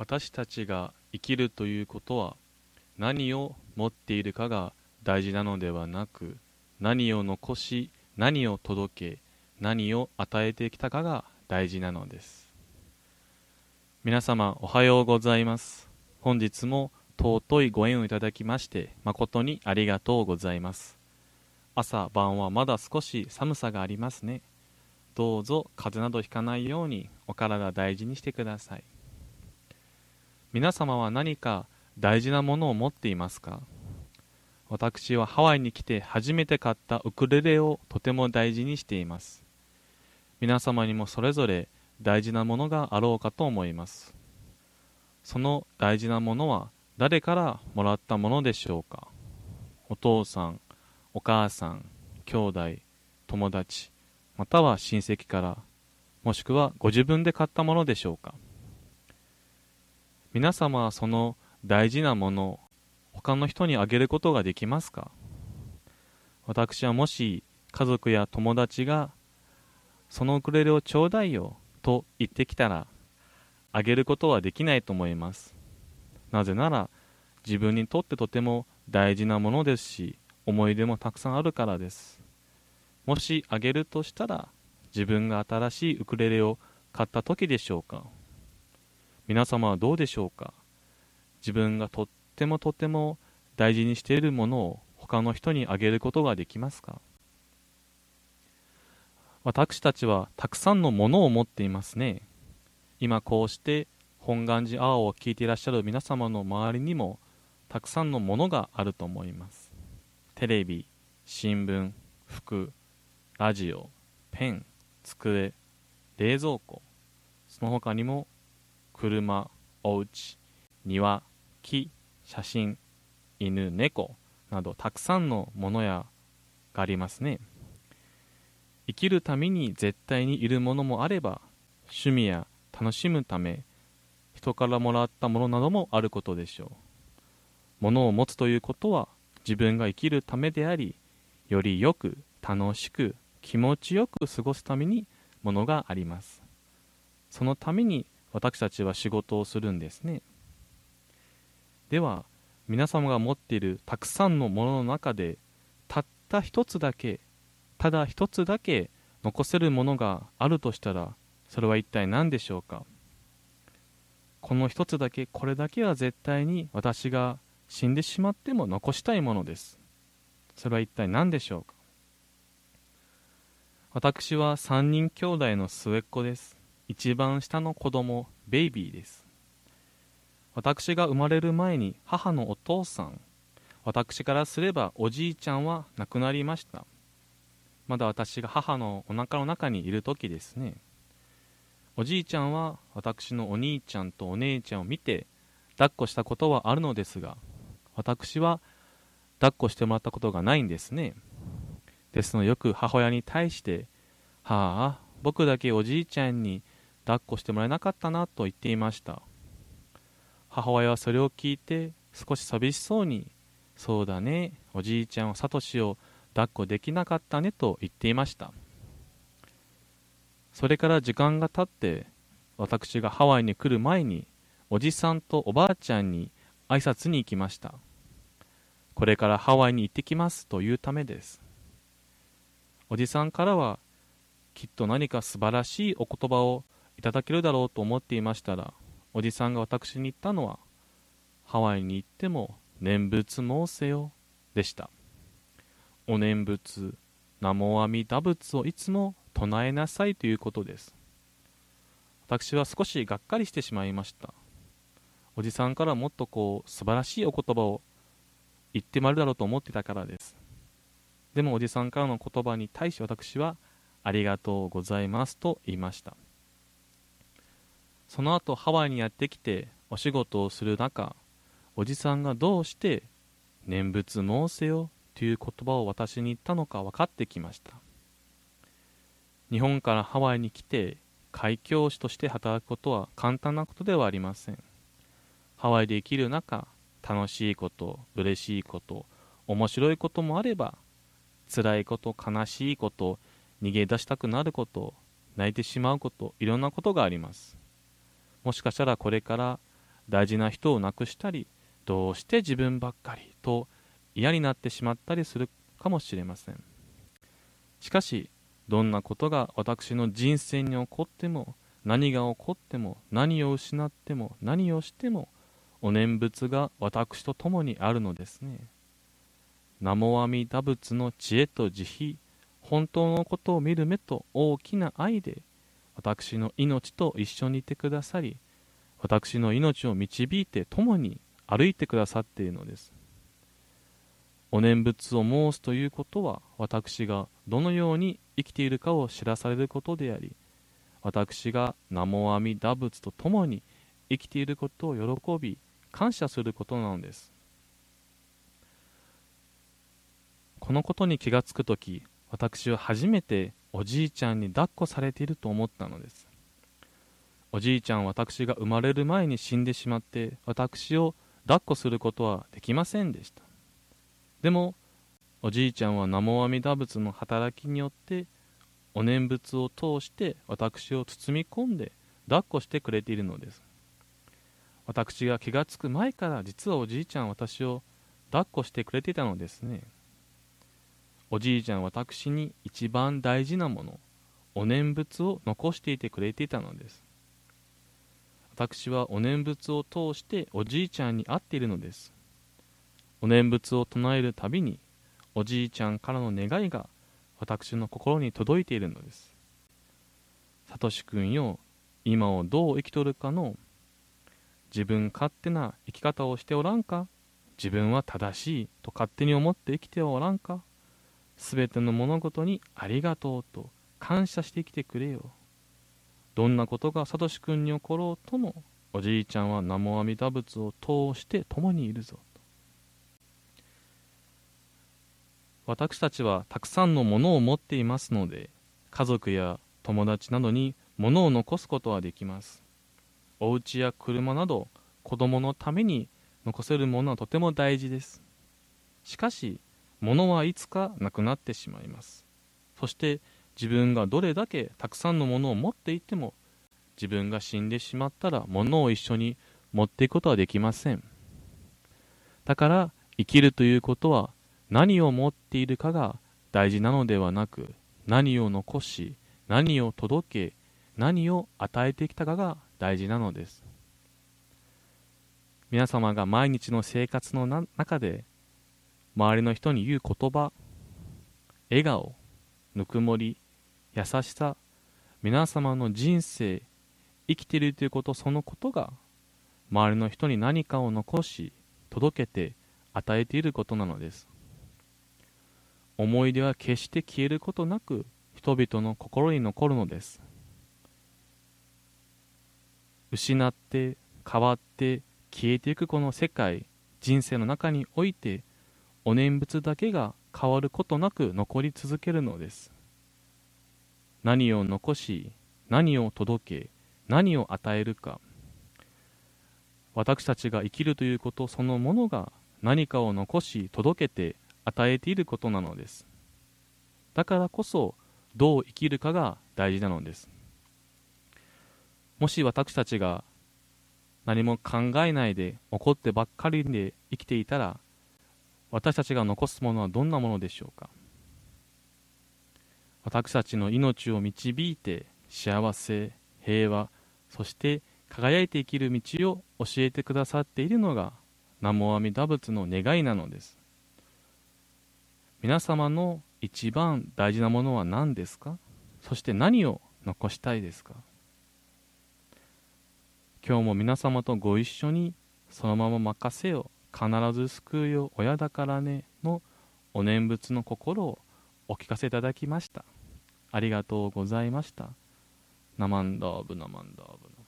私たちが生きるということは何を持っているかが大事なのではなく何を残し何を届け何を与えてきたかが大事なのです。皆様おはようございます。本日も尊いご縁をいただきまして誠にありがとうございます。朝晩はまだ少し寒さがありますね。どうぞ風邪などひかないようにお体大事にしてください。皆様は何か大事なものを持っていますか？私はハワイに来て初めて買ったウクレレをとても大事にしています。皆様にもそれぞれ大事なものがあろうかと思います。その大事なものは誰からもらったものでしょうか？お父さんお母さん兄弟友達または親戚からもしくはご自分で買ったものでしょうか？皆様はその大事なものを他の人にあげることができますか？私はもし家族や友達がそのウクレレをちょうだいよと言ってきたらあげることはできないと思います。なぜなら自分にとってとても大事なものですし思い出もたくさんあるからです。もしあげるとしたら自分が新しいウクレレを買った時でしょうか？皆様はどうでしょうか？自分がとってもとても大事にしているものを他の人にあげることができますか？私たちはたくさんのものを持っていますね。今こうして本願寺青を聞いていらっしゃる皆様の周りにもたくさんのものがあると思います。テレビ新聞服ラジオペン机冷蔵庫。その他にも車、お家、庭、木、写真、犬、猫などたくさんのものやがありますね。生きるために絶対にいるものもあれば趣味や楽しむため人からもらったものなどもあることでしょう。物を持つということは自分が生きるためでありよりよく楽しく気持ちよく過ごすためにものがありますそのために私たちは仕事をするんですね。では皆様が持っているたくさんのものの中でたった一つだけただ一つだけ残せるものがあるとしたらそれは一体何でしょうか？この一つだけこれだけは絶対に私が死んでしまっても残したいものです。それは一体何でしょうか？私は3人兄弟の末っ子です。一番下の子供ベイビーです。私が生まれる前に母のお父さん。私からすればおじいちゃんは亡くなりました。まだ私が母のお腹の中にいる時ですね。おじいちゃんは私のお兄ちゃんとお姉ちゃんを見て抱っこしたことはあるのですが私は抱っこしてもらったことがないんですね。ですのでよく母親に対して「はあ僕だけおじいちゃんに抱っこしてもらえなかったなと言っていました。母親はそれを聞いて少し寂しそうに「そうだねおじいちゃんはサトシを抱っこできなかったね」と言っていました。それから時間が経って私がハワイに来る前におじさんとおばあちゃんに挨拶に行きました。これからハワイに行ってきますというためです。おじさんからはきっと何か素晴らしいお言葉をいただけるだろうと思っていましたらおじさんが私に言ったのはハワイに行っても念仏申せよでした。お念仏南無阿弥陀仏をいつも唱えなさいということです。私は少しがっかりしてしまいました。おじさんからもっとこう素晴らしいお言葉を言ってまるだろうと思ってたからです。でもおじさんからの言葉に対し私はありがとうございますと言いました。その後ハワイにやってきてお仕事をする中おじさんがどうして念仏申せよという言葉を私に言ったのか分かってきました。日本からハワイに来て開教師として働くことは簡単なことではありません。ハワイで生きる中楽しいこと嬉しいこと面白いこともあれば辛いこと悲しいこと逃げ出したくなること泣いてしまうこといろんなことがあります。もしかしたらこれから大事な人を亡くしたりどうして自分ばっかりと嫌になってしまったりするかもしれません。しかしどんなことが私の人生に起こっても何が起こっても何を失っても何をしてもお念仏が私と共にあるのですね。南無阿弥陀仏の知恵と慈悲本当のことを見る目と大きな愛で私の命と一緒にいてくださり私の命を導いて共に歩いてくださっているのです。お念仏を申すということは私がどのように生きているかを知らされることであり私が南無阿弥陀仏と共に生きていることを喜び感謝することなのです。このことに気がつくとき私は初めておじいちゃんに抱っこされていると思ったのです。おじいちゃん私が生まれる前に死んでしまって私を抱っこすることはできませんでした。でもおじいちゃんは南無阿弥陀仏の働きによってお念仏を通して私を包み込んで抱っこしてくれているのです。私が気がつく前から実はおじいちゃん私を抱っこしてくれていたのですね。おじいちゃん私に一番大事なものお念仏を残していてくれていたのです。私はお念仏を通しておじいちゃんに会っているのです。お念仏を唱えるたびにおじいちゃんからの願いが私の心に届いているのです。さとしくんよ、今をどう生きとるかの自分勝手な生き方をしておらんか？自分は正しいと勝手に思って生きておらんか？すべての物事にありがとうと感謝してきてくれよ。どんなことがさとしくんに起ころうともおじいちゃんは南無阿弥陀仏を通して共にいるぞ。私たちはたくさんのものを持っていますので家族や友達などに物を残すことはできますお家や車など子供のために残せるものはとても大事ですしかし物はいつかなくなってしまいます。そして自分がどれだけたくさんのものを持っていても自分が死んでしまったら物を一緒に持っていくことはできません。だから生きるということは何を持っているかが大事なのではなく何を残し何を届け何を与えてきたかが大事なのです。皆様が毎日の生活の中で周りの人に言う言葉笑顔ぬくもり優しさ皆様の人生生きているということそのことが周りの人に何かを残し届けて与えていることなのです。思い出は決して消えることなく人々の心に残るのです。失って変わって消えていくこの世界人生の中においてお念仏だけが変わることなく残り続けるのです。何を残し何を届け何を与えるか。私たちが生きるということそのものが何かを残し届けて与えていることなのです。だからこそどう生きるかが大事なのです。もし私たちが何も考えないで怒ってばっかりで生きていたら私たちが残すものはどんなものでしょうか？私たちの命を導いて幸せ平和そして輝いて生きる道を教えてくださっているのが南無阿弥陀仏の願いなのです。皆様の一番大事なものは何ですか？そして何を残したいですか？今日も皆様とご一緒にそのまま任せよ。う必ず救うよ親だからねのお念仏の心をお聞かせいただきました。ありがとうございました。ナマンダーブナマンダーブ。ナ